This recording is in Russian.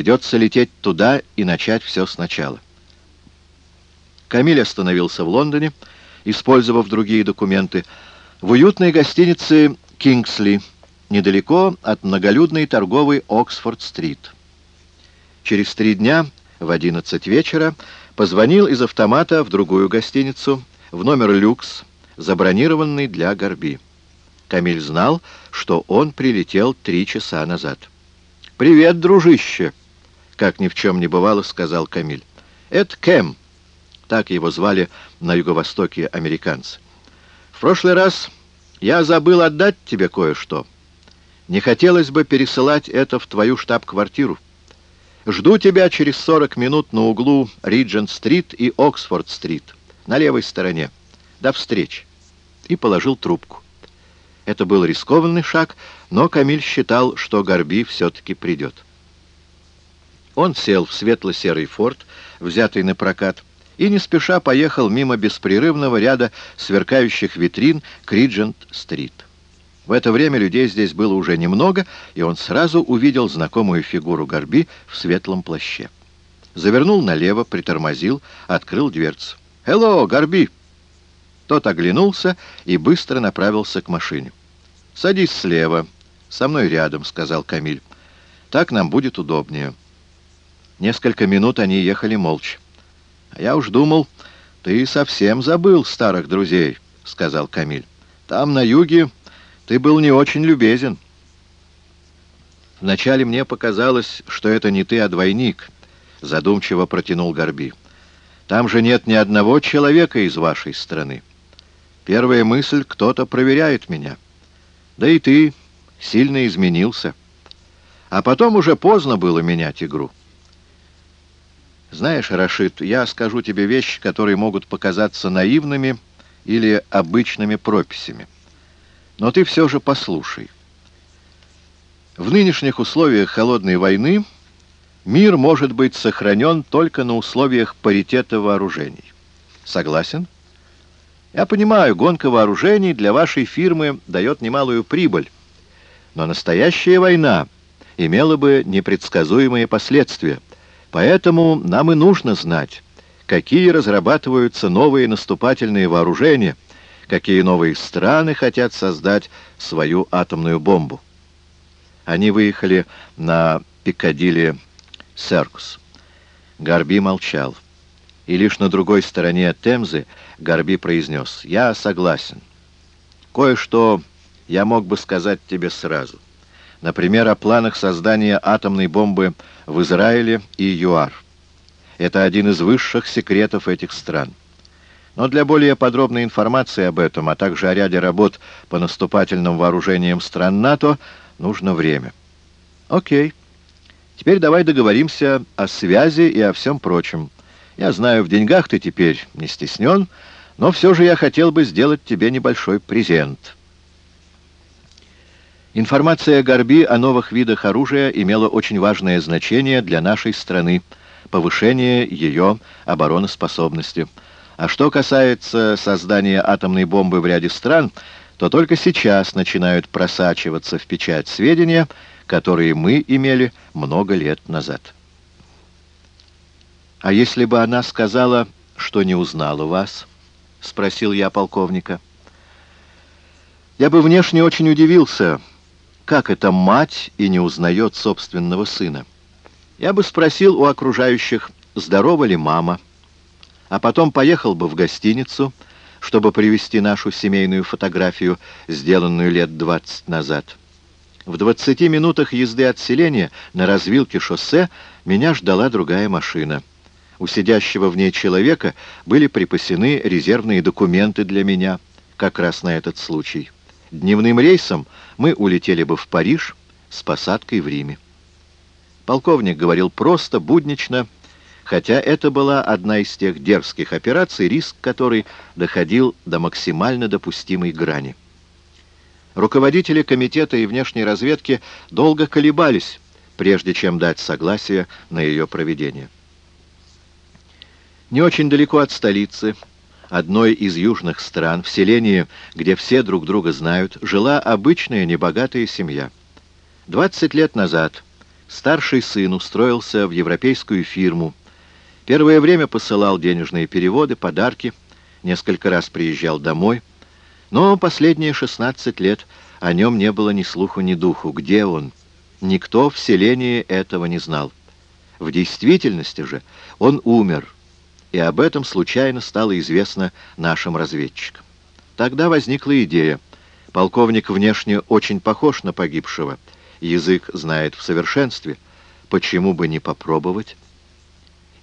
Придется лететь туда и начать все сначала. Камиль остановился в Лондоне, использовав другие документы, в уютной гостинице «Кингсли», недалеко от многолюдной торговой Оксфорд-стрит. Через три дня, в 11 вечера, позвонил из автомата в другую гостиницу, в номер «Люкс», забронированный для Горби. Камиль знал, что он прилетел три часа назад. «Привет, дружище!» — как ни в чем не бывало, сказал Камиль. «Это Кэм». Так его звали на юго-востоке американцы. «В прошлый раз я забыл отдать тебе кое-что». Не хотелось бы пересылать это в твою штаб-квартиру. Жду тебя через 40 минут на углу Риджент-стрит и Оксфорд-стрит, на левой стороне. До встречи. И положил трубку. Это был рискованный шаг, но Камиль считал, что Горби все-таки придет. Он сел в светло-серый форт, взятый на прокат, и не спеша поехал мимо беспрерывного ряда сверкающих витрин к Риджент-стрит. В это время людей здесь было уже немного, и он сразу увидел знакомую фигуру Горби в светлом плаще. Завернул налево, притормозил, открыл дверцу. «Хелло, Горби!» Тот оглянулся и быстро направился к машине. «Садись слева, со мной рядом», — сказал Камиль. «Так нам будет удобнее». Несколько минут они ехали молча. «А я уж думал, ты совсем забыл старых друзей», — сказал Камиль. «Там, на юге, ты был не очень любезен. Вначале мне показалось, что это не ты, а двойник, — задумчиво протянул Горби. Там же нет ни одного человека из вашей страны. Первая мысль — кто-то проверяет меня. Да и ты сильно изменился. А потом уже поздно было менять игру. Знаешь, Рашид, я скажу тебе вещи, которые могут показаться наивными или обычными прописями. Но ты все же послушай. В нынешних условиях холодной войны мир может быть сохранен только на условиях паритета вооружений. Согласен? Я понимаю, гонка вооружений для вашей фирмы дает немалую прибыль, но настоящая война имела бы непредсказуемые последствия. Поэтому нам и нужно знать, какие разрабатываются новые наступательные вооружения – какие новые страны хотят создать свою атомную бомбу. Они выехали на Пикадилли Серкус. Гарби молчал. И лишь на другой стороне Темзы Гарби произнес «Я согласен. Кое-что я мог бы сказать тебе сразу. Например, о планах создания атомной бомбы в Израиле и ЮАР. Это один из высших секретов этих стран. Но для более подробной информации об этом, а также о ряде работ по наступательным вооружениям стран НАТО, нужно время. Окей. Теперь давай договоримся о связи и о всем прочем. Я знаю, в деньгах ты теперь не стеснен, но все же я хотел бы сделать тебе небольшой презент. Информация Горби о новых видах оружия имела очень важное значение для нашей страны, повышение ее обороноспособности – а что касается создания атомной бомбы в ряде стран, то только сейчас начинают просачиваться в печать сведения, которые мы имели много лет назад. «А если бы она сказала, что не узнала вас?» — спросил я полковника. «Я бы внешне очень удивился, как эта мать и не узнает собственного сына. Я бы спросил у окружающих, здорова ли мама» а потом поехал бы в гостиницу, чтобы привезти нашу семейную фотографию, сделанную лет двадцать назад. В двадцати минутах езды от селения на развилке шоссе меня ждала другая машина. У сидящего в ней человека были припасены резервные документы для меня, как раз на этот случай. Дневным рейсом мы улетели бы в Париж с посадкой в Риме. Полковник говорил просто, буднично, хотя это была одна из тех дерзких операций, риск которой доходил до максимально допустимой грани. Руководители комитета и внешней разведки долго колебались, прежде чем дать согласие на ее проведение. Не очень далеко от столицы, одной из южных стран, в селении, где все друг друга знают, жила обычная небогатая семья. 20 лет назад Старший сын устроился в европейскую фирму. Первое время посылал денежные переводы, подарки, несколько раз приезжал домой. Но последние 16 лет о нем не было ни слуху, ни духу. Где он? Никто в селении этого не знал. В действительности же он умер, и об этом случайно стало известно нашим разведчикам. Тогда возникла идея. Полковник внешне очень похож на погибшего, язык знает в совершенстве. Почему бы не попробовать?